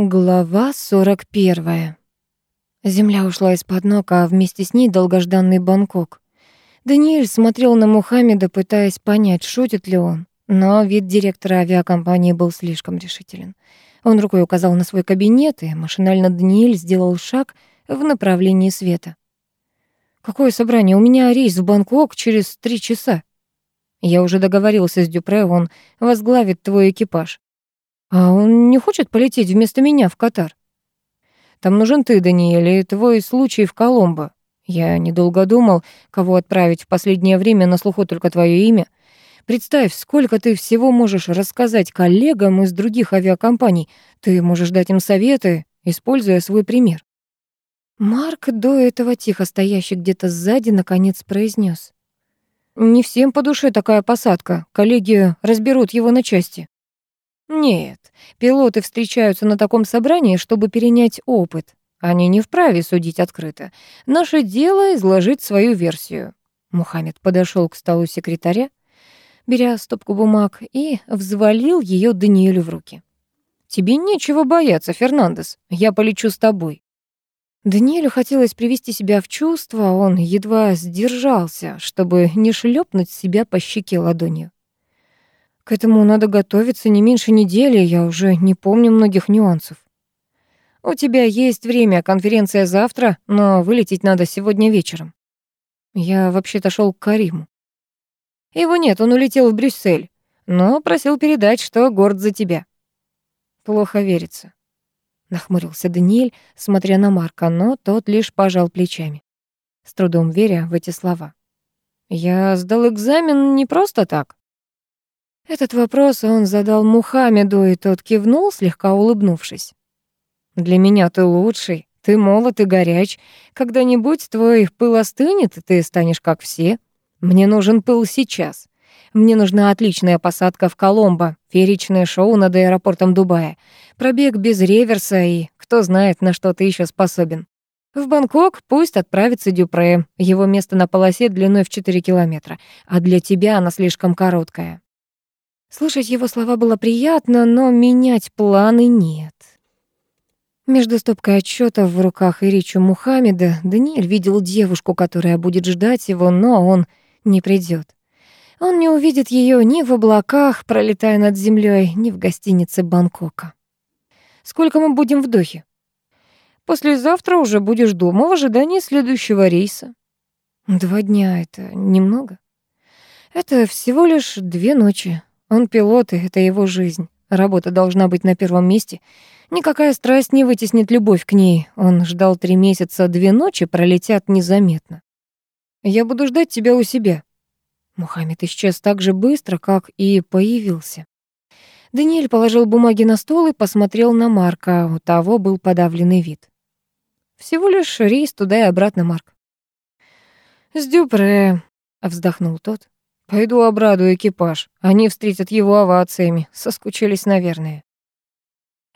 Глава 41. Земля ушла из-под ног, а вместе с ней долгожданный Бангкок. Даниэль смотрел на Мухаммеда, пытаясь понять, шутит ли он. Но вид директора авиакомпании был слишком решителен. Он рукой указал на свой кабинет, и машинально Даниэль сделал шаг в направлении света. «Какое собрание? У меня рейс в Бангкок через три часа». «Я уже договорился с Дюпре, он возглавит твой экипаж. А он не хочет полететь вместо меня в Катар? Там нужен ты, Даниэль, и твой случай в Коломбо. Я недолго думал, кого отправить в последнее время, на слуху только твое имя. Представь, сколько ты всего можешь рассказать коллегам из других авиакомпаний. Ты можешь дать им советы, используя свой пример. Марк, до этого тихо стоящий где-то сзади, наконец произнес: «Не всем по душе такая посадка. Коллеги разберут его на части». Нет, пилоты встречаются на таком собрании, чтобы перенять опыт. Они не вправе судить открыто. Наше дело — изложить свою версию. Мухаммед подошел к столу секретаря, беря стопку бумаг, и взвалил ее Даниэлю в руки. «Тебе нечего бояться, Фернандес. Я полечу с тобой». Даниэлю хотелось привести себя в чувство, он едва сдержался, чтобы не шлепнуть себя по щеке ладонью. К этому надо готовиться не меньше недели, я уже не помню многих нюансов. У тебя есть время, конференция завтра, но вылететь надо сегодня вечером. Я вообще-то шел к Кариму. Его нет, он улетел в Брюссель, но просил передать, что горд за тебя. Плохо верится. Нахмурился Даниэль, смотря на Марка, но тот лишь пожал плечами, с трудом веря в эти слова. Я сдал экзамен не просто так. Этот вопрос он задал Мухаммеду, и тот кивнул, слегка улыбнувшись. «Для меня ты лучший, ты молод и горяч. Когда-нибудь твой пыл остынет, ты станешь как все. Мне нужен пыл сейчас. Мне нужна отличная посадка в Коломбо, фееричное шоу над аэропортом Дубая, пробег без реверса и кто знает, на что ты еще способен. В Бангкок пусть отправится Дюпре, его место на полосе длиной в 4 километра, а для тебя она слишком короткая. Слушать его слова было приятно, но менять планы нет. Между стопкой отчетов в руках и речью Мухаммеда Даниэль видел девушку, которая будет ждать его, но он не придет. Он не увидит ее ни в облаках, пролетая над землей, ни в гостинице Бангкока. «Сколько мы будем в Дохе?» «Послезавтра уже будешь дома в ожидании следующего рейса». «Два дня — это немного?» «Это всего лишь две ночи. Он пилот, и это его жизнь. Работа должна быть на первом месте. Никакая страсть не вытеснит любовь к ней. Он ждал три месяца, две ночи пролетят незаметно. «Я буду ждать тебя у себя». Мухаммед исчез так же быстро, как и появился. Даниэль положил бумаги на стол и посмотрел на Марка. У того был подавленный вид. «Всего лишь рейс туда и обратно, Марк». «С Дюпре», — вздохнул тот. Пойду обрадую экипаж. Они встретят его овациями. Соскучились, наверное.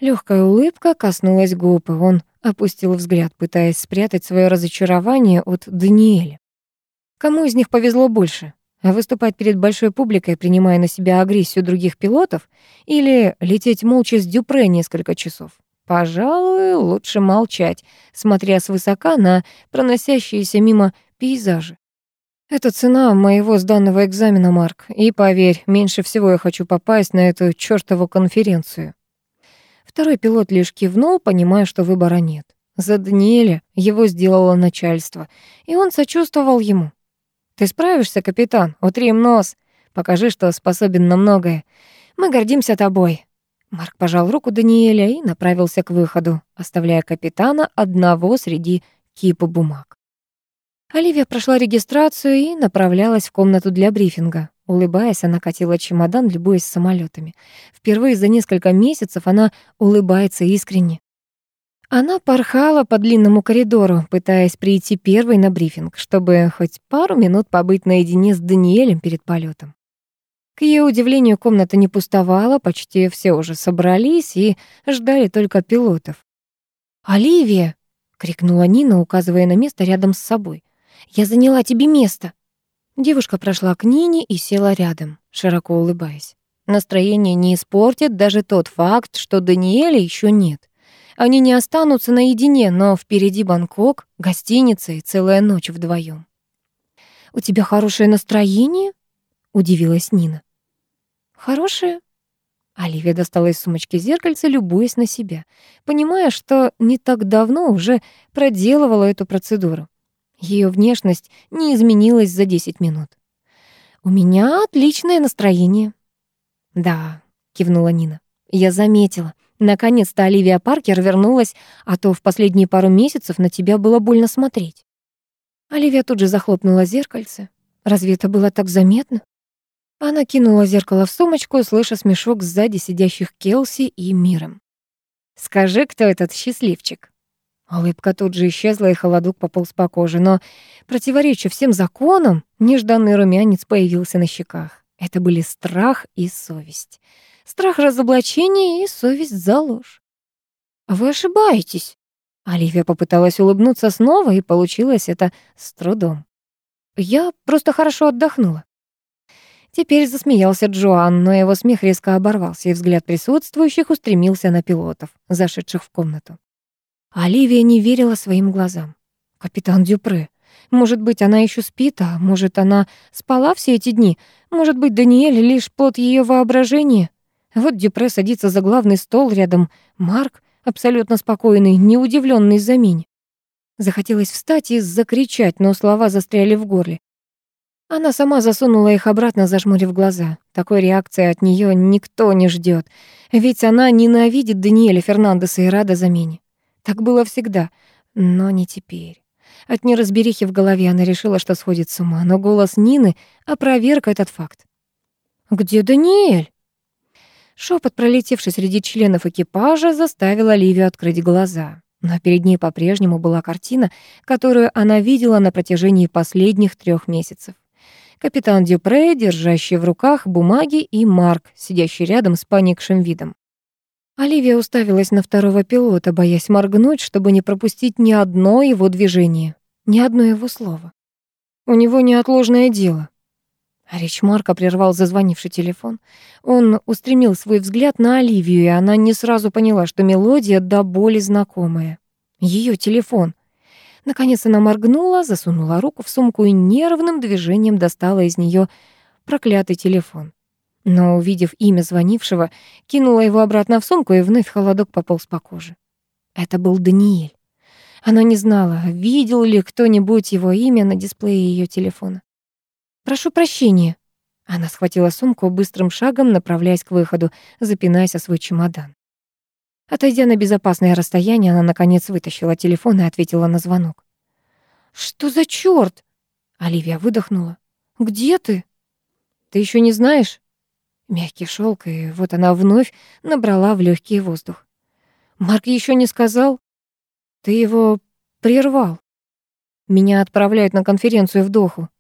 Легкая улыбка коснулась губ, и он опустил взгляд, пытаясь спрятать свое разочарование от Даниэля. Кому из них повезло больше? Выступать перед большой публикой, принимая на себя агрессию других пилотов, или лететь молча с Дюпре несколько часов? Пожалуй, лучше молчать, смотря свысока на проносящиеся мимо пейзажи. Это цена моего сданного экзамена, Марк. И поверь, меньше всего я хочу попасть на эту чёртову конференцию. Второй пилот лишь кивнул, понимая, что выбора нет. За Даниэля его сделало начальство, и он сочувствовал ему. «Ты справишься, капитан? Утри им нос. Покажи, что способен на многое. Мы гордимся тобой». Марк пожал руку Даниэля и направился к выходу, оставляя капитана одного среди кипа бумаг. Оливия прошла регистрацию и направлялась в комнату для брифинга. Улыбаясь, она катила чемодан, любуясь самолетами. Впервые за несколько месяцев она улыбается искренне. Она порхала по длинному коридору, пытаясь прийти первой на брифинг, чтобы хоть пару минут побыть наедине с Даниэлем перед полетом. К ее удивлению, комната не пустовала, почти все уже собрались и ждали только пилотов. «Оливия!» — крикнула Нина, указывая на место рядом с собой. Я заняла тебе место». Девушка прошла к Нине и села рядом, широко улыбаясь. Настроение не испортит даже тот факт, что Даниэля еще нет. Они не останутся наедине, но впереди Бангкок, гостиница и целая ночь вдвоем. «У тебя хорошее настроение?» — удивилась Нина. «Хорошее?» Оливия достала из сумочки зеркальце, любуясь на себя, понимая, что не так давно уже проделывала эту процедуру. Ее внешность не изменилась за 10 минут. «У меня отличное настроение». «Да», — кивнула Нина. «Я заметила. Наконец-то Оливия Паркер вернулась, а то в последние пару месяцев на тебя было больно смотреть». Оливия тут же захлопнула зеркальце. Разве это было так заметно? Она кинула зеркало в сумочку, слыша смешок сзади сидящих Келси и Миром. «Скажи, кто этот счастливчик?» Улыбка тут же исчезла, и холодок пополз по коже, но, противоречив всем законам, нежданный румянец появился на щеках. Это были страх и совесть. Страх разоблачения и совесть за ложь. «Вы ошибаетесь», Оливия попыталась улыбнуться снова, и получилось это с трудом. «Я просто хорошо отдохнула». Теперь засмеялся Джоан, но его смех резко оборвался, и взгляд присутствующих устремился на пилотов, зашедших в комнату. Оливия не верила своим глазам. «Капитан Дюпре. Может быть, она еще спит, а может, она спала все эти дни? Может быть, Даниэль лишь плод ее воображения? Вот Дюпре садится за главный стол, рядом Марк, абсолютно спокойный, не удивленный замене. Захотелось встать и закричать, но слова застряли в горле. Она сама засунула их обратно, зажмурив глаза. Такой реакции от нее никто не ждет, ведь она ненавидит Даниэля Фернандеса и рада замене. Так было всегда, но не теперь. От неразберихи в голове она решила, что сходит с ума, но голос Нины опроверг этот факт. «Где Даниэль?» Шепот, пролетевший среди членов экипажа, заставил Оливию открыть глаза. Но перед ней по-прежнему была картина, которую она видела на протяжении последних трех месяцев. Капитан Дюпре, держащий в руках бумаги, и Марк, сидящий рядом с паникшим видом. Оливия уставилась на второго пилота, боясь моргнуть, чтобы не пропустить ни одно его движение, ни одно его слово. У него неотложное дело. А речь Марка прервал зазвонивший телефон. Он устремил свой взгляд на Оливию, и она не сразу поняла, что мелодия до боли знакомая. Ее телефон. Наконец она моргнула, засунула руку в сумку и нервным движением достала из нее проклятый телефон. Но, увидев имя звонившего, кинула его обратно в сумку, и вновь холодок пополз по коже. Это был Даниэль. Она не знала, видел ли кто-нибудь его имя на дисплее ее телефона. «Прошу прощения». Она схватила сумку быстрым шагом, направляясь к выходу, запинаясь о свой чемодан. Отойдя на безопасное расстояние, она, наконец, вытащила телефон и ответила на звонок. «Что за чёрт?» Оливия выдохнула. «Где ты?» «Ты ещё не знаешь?» Мягкий шелк, и вот она вновь набрала в легкий воздух. «Марк ещё не сказал?» «Ты его прервал. Меня отправляют на конференцию в Доху.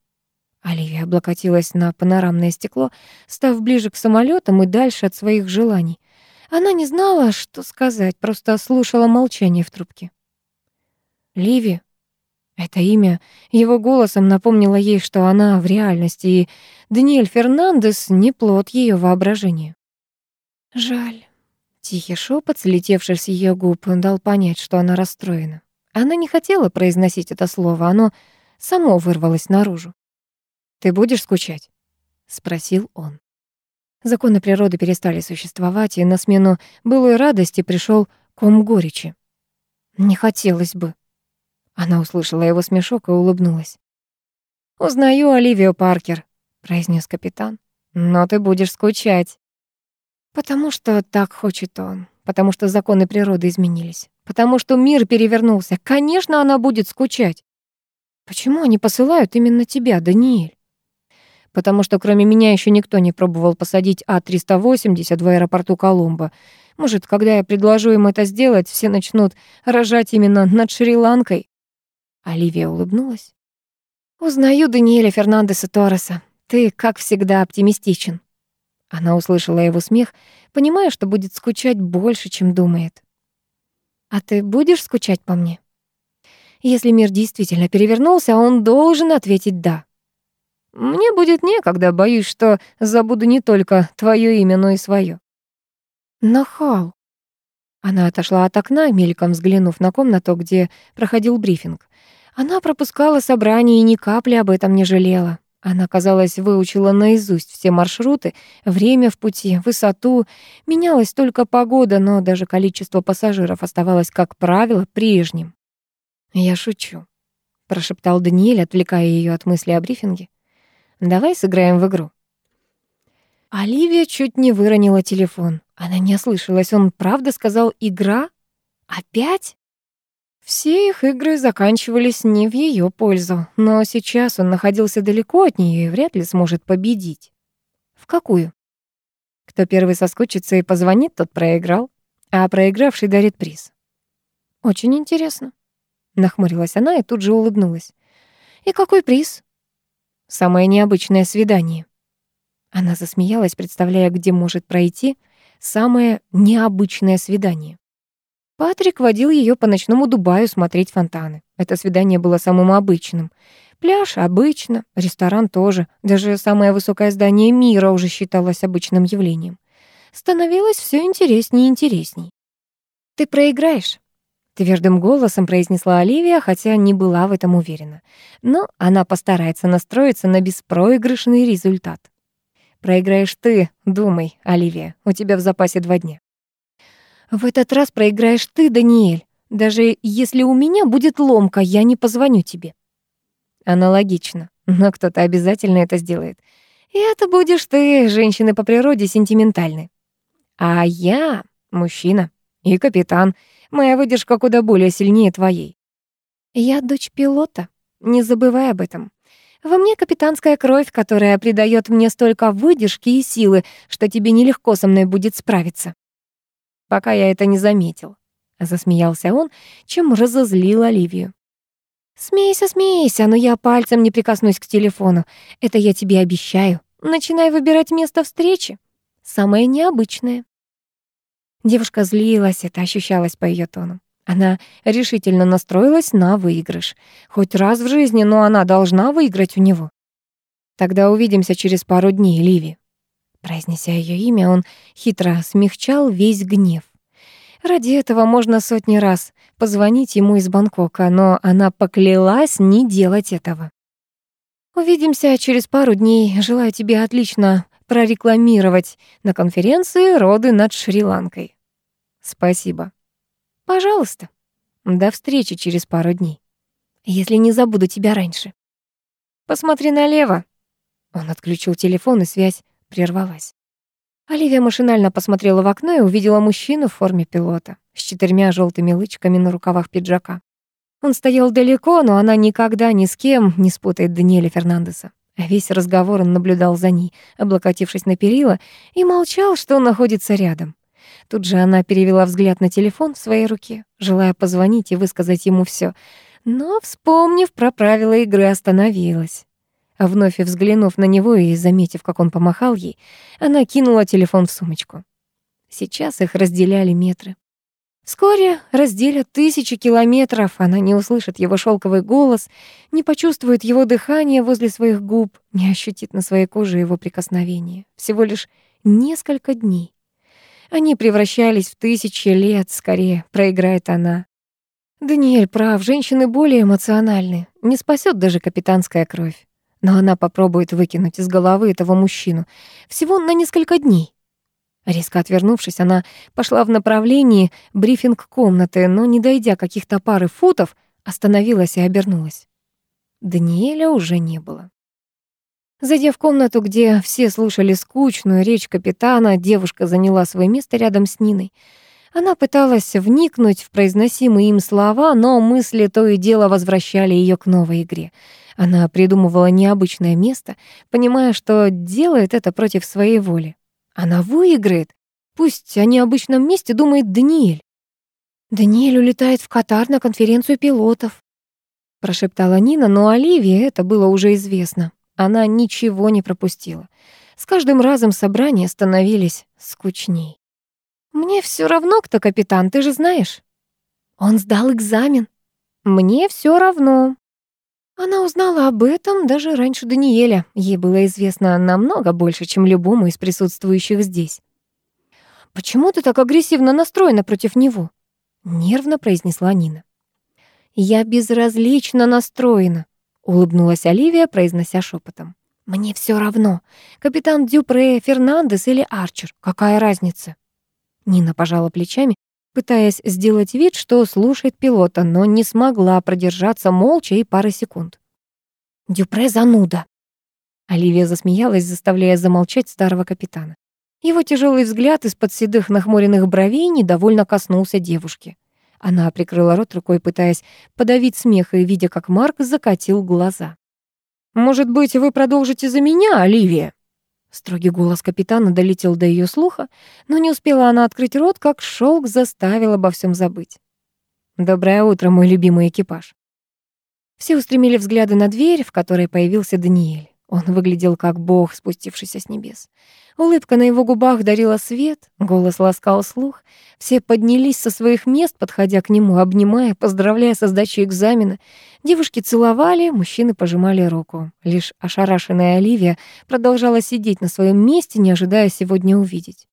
Оливия облокотилась на панорамное стекло, став ближе к самолетам и дальше от своих желаний. Она не знала, что сказать, просто слушала молчание в трубке. Ливи. Это имя его голосом напомнило ей, что она в реальности, и Даниэль Фернандес не плод ее воображения. Жаль. Тихий шепот, слетевший с ее губ, дал понять, что она расстроена. Она не хотела произносить это слово, оно само вырвалось наружу. «Ты будешь скучать?» — спросил он. Законы природы перестали существовать, и на смену былой радости пришел ком горечи. «Не хотелось бы». Она услышала его смешок и улыбнулась. «Узнаю Оливию Паркер», — произнес капитан. «Но ты будешь скучать». «Потому что так хочет он, потому что законы природы изменились, потому что мир перевернулся. Конечно, она будет скучать. Почему они посылают именно тебя, Даниэль?» потому что кроме меня еще никто не пробовал посадить А-380 в аэропорту Коломбо. Может, когда я предложу им это сделать, все начнут рожать именно над Шри-Ланкой?» Оливия улыбнулась. «Узнаю Даниэля Фернандеса Торреса. Ты, как всегда, оптимистичен». Она услышала его смех, понимая, что будет скучать больше, чем думает. «А ты будешь скучать по мне?» Если мир действительно перевернулся, он должен ответить «да». Мне будет некогда, боюсь, что забуду не только твое имя, но и свое. Нахал. Она отошла от окна, мельком взглянув на комнату, где проходил брифинг. Она пропускала собрание и ни капли об этом не жалела. Она, казалось, выучила наизусть все маршруты, время в пути, высоту. Менялась только погода, но даже количество пассажиров оставалось, как правило, прежним. «Я шучу», — прошептал Даниэль, отвлекая ее от мысли о брифинге. «Давай сыграем в игру». Оливия чуть не выронила телефон. Она не ослышалась. Он правда сказал «игра»? Опять? Все их игры заканчивались не в ее пользу, но сейчас он находился далеко от нее и вряд ли сможет победить. В какую? Кто первый соскучится и позвонит, тот проиграл, а проигравший дарит приз. Очень интересно. Нахмурилась она и тут же улыбнулась. И какой приз? Самое необычное свидание. Она засмеялась, представляя, где может пройти самое необычное свидание. Патрик водил ее по ночному Дубаю смотреть фонтаны. Это свидание было самым обычным. Пляж обычно, ресторан тоже. Даже самое высокое здание мира уже считалось обычным явлением. Становилось все интереснее и интересней. «Ты проиграешь?» Твердым голосом произнесла Оливия, хотя не была в этом уверена. Но она постарается настроиться на беспроигрышный результат. «Проиграешь ты, думай, Оливия, у тебя в запасе два дня». В этот раз проиграешь ты, Даниэль. Даже если у меня будет ломка, я не позвоню тебе. Аналогично, но кто-то обязательно это сделает. И это будешь ты, женщины по природе сентиментальны. А я мужчина и капитан. Моя выдержка куда более сильнее твоей. Я дочь пилота, не забывай об этом. Во мне капитанская кровь, которая придает мне столько выдержки и силы, что тебе нелегко со мной будет справиться пока я это не заметил. Засмеялся он, чем разозлил Оливию. «Смейся, смейся, но я пальцем не прикоснусь к телефону. Это я тебе обещаю. Начинай выбирать место встречи. Самое необычное». Девушка злилась, это ощущалось по ее тону. Она решительно настроилась на выигрыш. Хоть раз в жизни, но она должна выиграть у него. «Тогда увидимся через пару дней, Ливи», Произнеся ее имя, он хитро смягчал весь гнев. Ради этого можно сотни раз позвонить ему из Бангкока, но она поклялась не делать этого. Увидимся через пару дней. Желаю тебе отлично прорекламировать на конференции «Роды над Шри-Ланкой». Спасибо. Пожалуйста. До встречи через пару дней. Если не забуду тебя раньше. Посмотри налево. Он отключил телефон, и связь прервалась. Оливия машинально посмотрела в окно и увидела мужчину в форме пилота с четырьмя желтыми лычками на рукавах пиджака. Он стоял далеко, но она никогда ни с кем не спутает Даниэля Фернандеса. Весь разговор он наблюдал за ней, облокотившись на перила, и молчал, что он находится рядом. Тут же она перевела взгляд на телефон в своей руке, желая позвонить и высказать ему все, но, вспомнив про правила игры, остановилась. Вновь взглянув на него и заметив, как он помахал ей, она кинула телефон в сумочку. Сейчас их разделяли метры. Вскоре разделят тысячи километров, она не услышит его шелковый голос, не почувствует его дыхание возле своих губ, не ощутит на своей коже его прикосновение. Всего лишь несколько дней. Они превращались в тысячи лет, скорее проиграет она. Даниэль прав, женщины более эмоциональны, не спасет даже капитанская кровь. Но она попробует выкинуть из головы этого мужчину. Всего на несколько дней. Резко отвернувшись, она пошла в направлении брифинг-комнаты, но, не дойдя каких-то пары футов, остановилась и обернулась. Даниэля уже не было. Зайдя в комнату, где все слушали скучную речь капитана, девушка заняла свое место рядом с Ниной. Она пыталась вникнуть в произносимые им слова, но мысли то и дело возвращали ее к новой игре — она придумывала необычное место, понимая, что делает это против своей воли. Она выиграет. Пусть о необычном месте думает Даниэль. «Даниэль улетает в Катар на конференцию пилотов», прошептала Нина, но Оливии это было уже известно. Она ничего не пропустила. С каждым разом собрания становились скучней. «Мне все равно, кто капитан, ты же знаешь». «Он сдал экзамен». «Мне все равно», она узнала об этом даже раньше Даниэля. Ей было известно намного больше, чем любому из присутствующих здесь. почему ты так агрессивно настроена против него?» — нервно произнесла Нина. «Я безразлично настроена», — улыбнулась Оливия, произнося шепотом. «Мне все равно, капитан Дюпре, Фернандес или Арчер, какая разница?» Нина пожала плечами, пытаясь сделать вид, что слушает пилота, но не смогла продержаться молча и пары секунд. «Дюпре зануда!» Оливия засмеялась, заставляя замолчать старого капитана. Его тяжелый взгляд из-под седых нахмуренных бровей недовольно коснулся девушки. Она прикрыла рот рукой, пытаясь подавить смех и видя, как Марк закатил глаза. «Может быть, вы продолжите за меня, Оливия?» Строгий голос капитана долетел до ее слуха, но не успела она открыть рот, как шелк заставил обо всем забыть. «Доброе утро, мой любимый экипаж». Все устремили взгляды на дверь, в которой появился Даниэль. Он выглядел как бог, спустившийся с небес. Улыбка на его губах дарила свет, голос ласкал слух. Все поднялись со своих мест, подходя к нему, обнимая, поздравляя со сдачей экзамена. Девушки целовали, мужчины пожимали руку. Лишь ошарашенная Оливия продолжала сидеть на своем месте, не ожидая сегодня увидеть.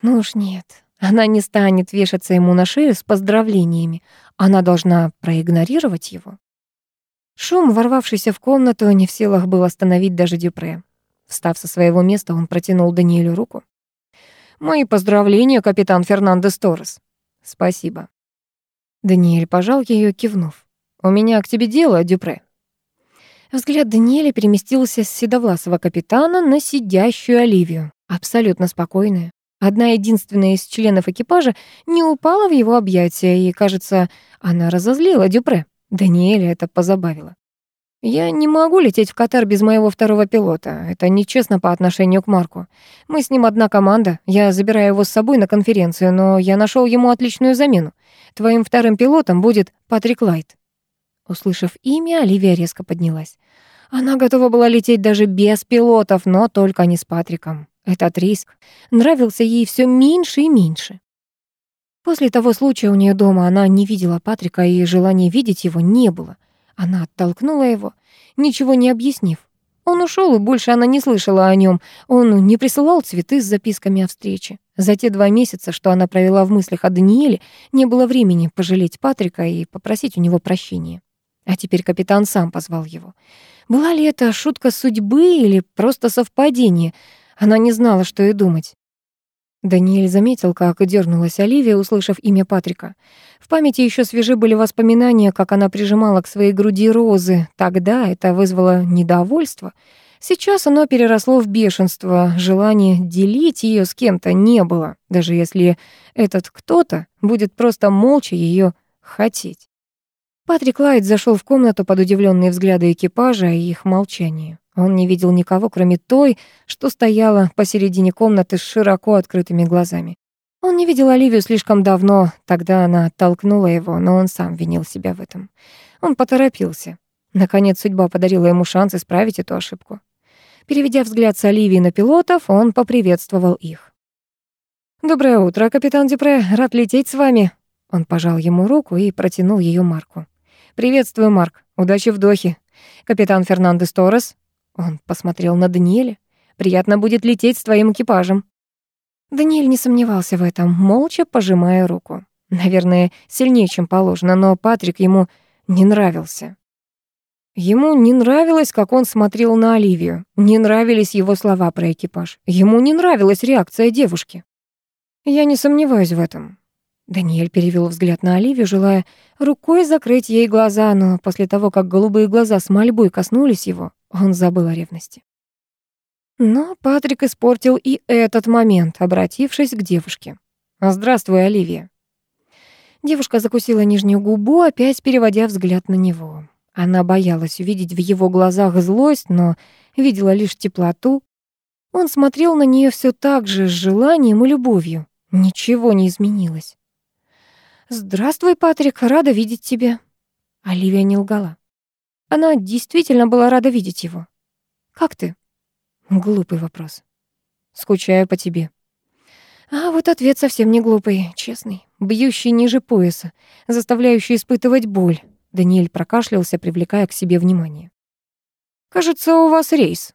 Ну уж нет, она не станет вешаться ему на шею с поздравлениями. Она должна проигнорировать его. Шум, ворвавшийся в комнату, не в силах был остановить даже Дюпре. Встав со своего места, он протянул Даниэлю руку. «Мои поздравления, капитан Фернандес Торрес». «Спасибо». Даниэль пожал ее, кивнув. «У меня к тебе дело, Дюпре». Взгляд Даниэля переместился с седовласого капитана на сидящую Оливию, абсолютно спокойная. Одна единственная из членов экипажа не упала в его объятия, и, кажется, она разозлила Дюпре. Даниэля это позабавило. «Я не могу лететь в Катар без моего второго пилота. Это нечестно по отношению к Марку. Мы с ним одна команда. Я забираю его с собой на конференцию, но я нашел ему отличную замену. Твоим вторым пилотом будет Патрик Лайт». Услышав имя, Оливия резко поднялась. Она готова была лететь даже без пилотов, но только не с Патриком. Этот риск нравился ей все меньше и меньше. После того случая у нее дома она не видела Патрика, и желания видеть его не было. Она оттолкнула его, ничего не объяснив. Он ушел, и больше она не слышала о нем. Он не присылал цветы с записками о встрече. За те два месяца, что она провела в мыслях о Даниэле, не было времени пожалеть Патрика и попросить у него прощения. А теперь капитан сам позвал его. Была ли это шутка судьбы или просто совпадение? Она не знала, что и думать. Даниэль заметил, как дернулась Оливия, услышав имя Патрика. В памяти еще свежи были воспоминания, как она прижимала к своей груди розы. Тогда это вызвало недовольство. Сейчас оно переросло в бешенство. Желания делить ее с кем-то не было, даже если этот кто-то будет просто молча ее хотеть. Патрик Лайт зашел в комнату под удивленные взгляды экипажа и их молчание. Он не видел никого, кроме той, что стояла посередине комнаты с широко открытыми глазами. Он не видел Оливию слишком давно, тогда она оттолкнула его, но он сам винил себя в этом. Он поторопился. Наконец судьба подарила ему шанс исправить эту ошибку. Переведя взгляд с Оливии на пилотов, он поприветствовал их. «Доброе утро, капитан Дюпре, рад лететь с вами». Он пожал ему руку и протянул ее Марку. «Приветствую, Марк. Удачи в Дохе. Капитан Фернандес Торрес, он посмотрел на Даниэля. «Приятно будет лететь с твоим экипажем». Даниэль не сомневался в этом, молча пожимая руку. Наверное, сильнее, чем положено, но Патрик ему не нравился. Ему не нравилось, как он смотрел на Оливию. Не нравились его слова про экипаж. Ему не нравилась реакция девушки. «Я не сомневаюсь в этом». Даниэль перевел взгляд на Оливию, желая рукой закрыть ей глаза, но после того, как голубые глаза с мольбой коснулись его, он забыл о ревности. Но Патрик испортил и этот момент, обратившись к девушке. «Здравствуй, Оливия». Девушка закусила нижнюю губу, опять переводя взгляд на него. Она боялась увидеть в его глазах злость, но видела лишь теплоту. Он смотрел на нее все так же, с желанием и любовью. Ничего не изменилось. «Здравствуй, Патрик, рада видеть тебя». Оливия не лгала. Она действительно была рада видеть его. «Как ты?» Глупый вопрос. «Скучаю по тебе». А вот ответ совсем не глупый, честный, бьющий ниже пояса, заставляющий испытывать боль. Даниэль прокашлялся, привлекая к себе внимание. «Кажется, у вас рейс».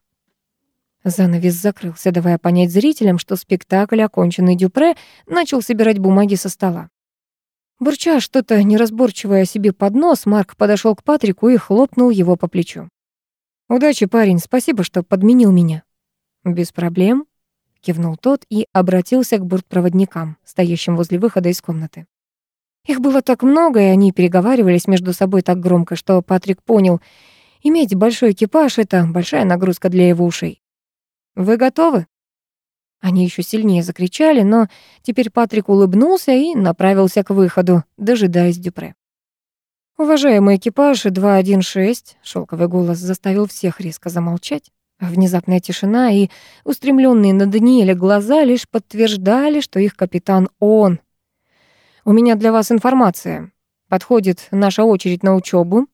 Занавес закрылся, давая понять зрителям, что спектакль, оконченный Дюпре, начал собирать бумаги со стола. Бурча что-то неразборчивое себе под нос, Марк подошел к Патрику и хлопнул его по плечу. «Удачи, парень, спасибо, что подменил меня». «Без проблем», — кивнул тот и обратился к бортпроводникам, стоящим возле выхода из комнаты. Их было так много, и они переговаривались между собой так громко, что Патрик понял, иметь большой экипаж — это большая нагрузка для его ушей. «Вы готовы?» Они еще сильнее закричали, но теперь Патрик улыбнулся и направился к выходу, дожидаясь Дюпре. «Уважаемый экипаж 216», — шелковый голос заставил всех резко замолчать. Внезапная тишина и устремленные на Даниэля глаза лишь подтверждали, что их капитан он. «У меня для вас информация. Подходит наша очередь на учебу.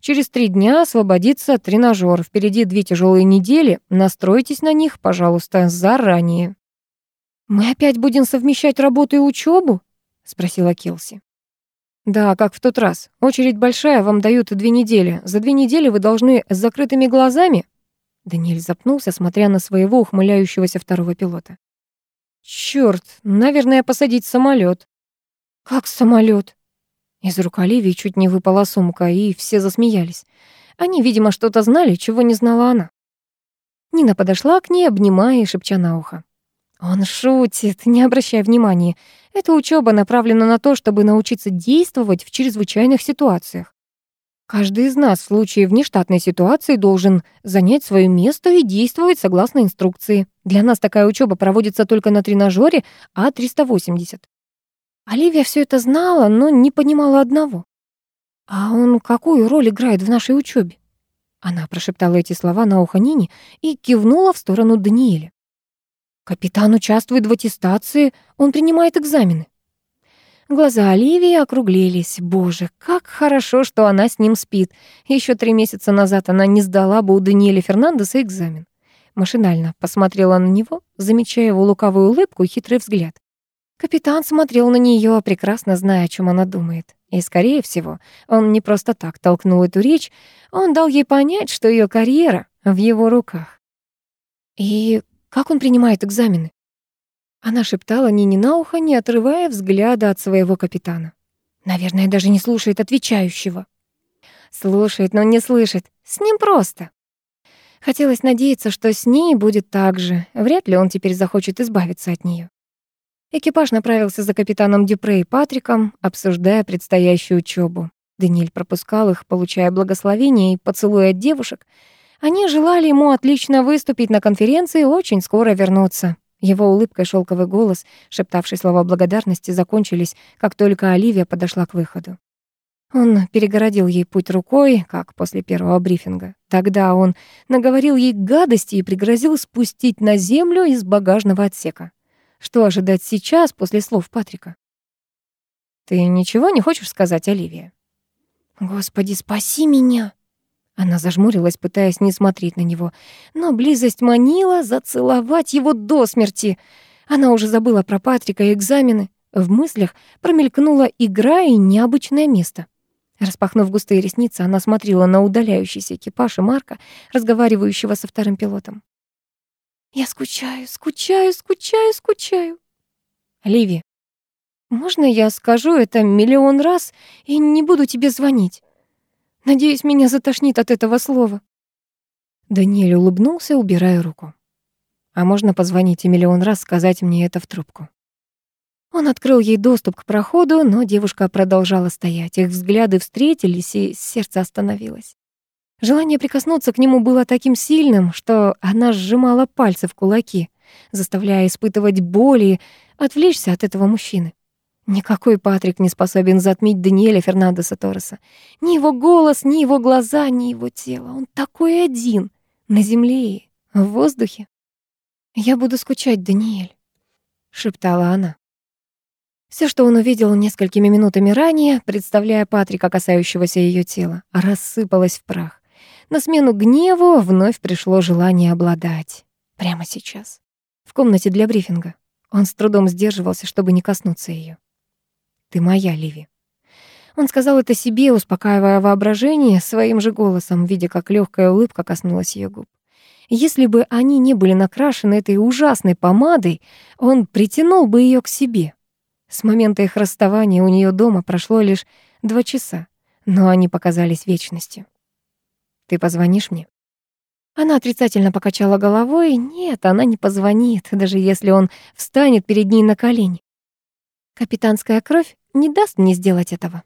Через три дня освободится тренажер. Впереди две тяжелые недели. Настройтесь на них, пожалуйста, заранее». «Мы опять будем совмещать работу и учебу? спросила Келси. «Да, как в тот раз. Очередь большая, вам дают две недели. За две недели вы должны с закрытыми глазами...» Даниэль запнулся, смотря на своего ухмыляющегося второго пилота. «Чёрт, наверное, посадить самолет. «Как самолет? Из рук Оливии чуть не выпала сумка, и все засмеялись. Они, видимо, что-то знали, чего не знала она. Нина подошла к ней, обнимая и шепча на ухо. «Он шутит, не обращай внимания. Эта учеба направлена на то, чтобы научиться действовать в чрезвычайных ситуациях. Каждый из нас в случае внештатной ситуации должен занять свое место и действовать согласно инструкции. Для нас такая учеба проводится только на тренажере А380. Оливия все это знала, но не понимала одного. «А он какую роль играет в нашей учебе? Она прошептала эти слова на ухо Нине и кивнула в сторону Даниэля. Капитан участвует в аттестации, он принимает экзамены. Глаза Оливии округлились. Боже, как хорошо, что она с ним спит. Еще три месяца назад она не сдала бы у Даниэля Фернандеса экзамен. Машинально посмотрела на него, замечая его лукавую улыбку и хитрый взгляд. Капитан смотрел на нее, прекрасно зная, о чем она думает. И, скорее всего, он не просто так толкнул эту речь, он дал ей понять, что ее карьера в его руках. И как он принимает экзамены? Она шептала Нине на ухо, не отрывая взгляда от своего капитана. Наверное, даже не слушает отвечающего. Слушает, но не слышит. С ним просто. Хотелось надеяться, что с ней будет так же. Вряд ли он теперь захочет избавиться от нее. Экипаж направился за капитаном Дюпре и Патриком, обсуждая предстоящую учебу. Даниэль пропускал их, получая благословение и поцелуй от девушек — они желали ему отлично выступить на конференции и очень скоро вернуться. Его улыбка и шелковый голос, шептавший слова благодарности, закончились, как только Оливия подошла к выходу. Он перегородил ей путь рукой, как после первого брифинга. Тогда он наговорил ей гадости и пригрозил спустить на землю из багажного отсека. Что ожидать сейчас после слов Патрика? «Ты ничего не хочешь сказать, Оливия?» «Господи, спаси меня!» Она зажмурилась, пытаясь не смотреть на него, но близость манила зацеловать его до смерти. Она уже забыла про Патрика и экзамены. В мыслях промелькнула игра и необычное место. Распахнув густые ресницы, она смотрела на удаляющийся экипаж и Марка, разговаривающего со вторым пилотом. «Я скучаю, скучаю, скучаю, скучаю». «Ливи, можно я скажу это миллион раз и не буду тебе звонить?» Надеюсь, меня затошнит от этого слова». Даниэль улыбнулся, убирая руку. «А можно позвонить и миллион раз сказать мне это в трубку?» Он открыл ей доступ к проходу, но девушка продолжала стоять. Их взгляды встретились, и сердце остановилось. Желание прикоснуться к нему было таким сильным, что она сжимала пальцы в кулаки, заставляя испытывать боль и отвлечься от этого мужчины. Никакой Патрик не способен затмить Даниэля Фернандеса Торреса. Ни его голос, ни его глаза, ни его тело. Он такой один. На земле и в воздухе. «Я буду скучать, Даниэль», — шептала она. Все, что он увидел несколькими минутами ранее, представляя Патрика, касающегося ее тела, рассыпалось в прах. На смену гневу вновь пришло желание обладать. Прямо сейчас. В комнате для брифинга. Он с трудом сдерживался, чтобы не коснуться ее. Ты моя, Ливи. Он сказал это себе, успокаивая воображение своим же голосом, видя, как легкая улыбка коснулась ее губ. Если бы они не были накрашены этой ужасной помадой, он притянул бы ее к себе. С момента их расставания у нее дома прошло лишь два часа, но они показались вечностью. «Ты позвонишь мне?» Она отрицательно покачала головой. Нет, она не позвонит, даже если он встанет перед ней на колени. Капитанская кровь не даст мне сделать этого.